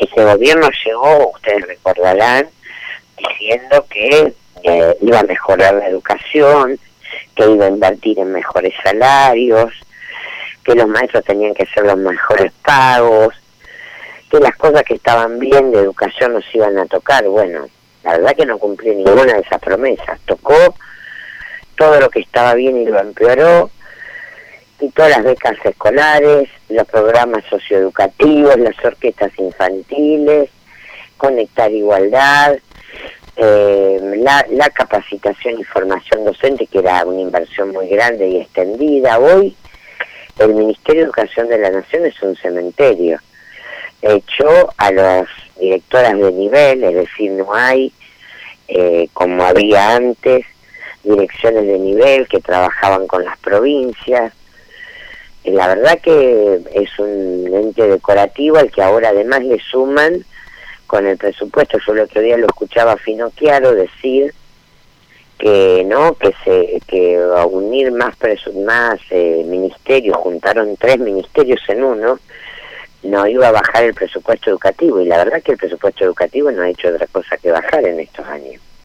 ese gobierno llegó, ustedes recordarán, diciendo que eh, iba a mejorar la educación, que iba a invertir en mejores salarios, que los maestros tenían que hacer los mejores pagos, que las cosas que estaban bien de educación nos iban a tocar. Bueno, la verdad que no cumplió ninguna de esas promesas. Tocó todo lo que estaba bien y lo empeoró, quitó las becas escolares, los programas socioeducativos, las orquestas infantiles, conectar igualdad, eh, la, la capacitación y formación docente, que era una inversión muy grande y extendida. Hoy el Ministerio de Educación de la Nación es un cementerio hecho a las directoras de nivel, es decir, no hay, eh, como había antes, direcciones de nivel que trabajaban con las provincias, la verdad que es un ente decorativo al que ahora además le suman con el presupuesto. Yo el otro día lo escuchaba a Fino Chiaro decir que no que se que a unir más más eh, ministerios juntaron tres ministerios en uno no iba a bajar el presupuesto educativo. Y la verdad que el presupuesto educativo no ha hecho otra cosa que bajar en estos años